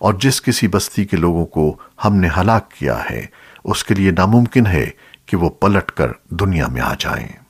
اور جس کسی بستی کے لوگوں کو ہم نے ہلاک کیا ہے، اس کے لیے ناممکن ہے کہ وہ پلٹ کر دنیا میں آ جائیں۔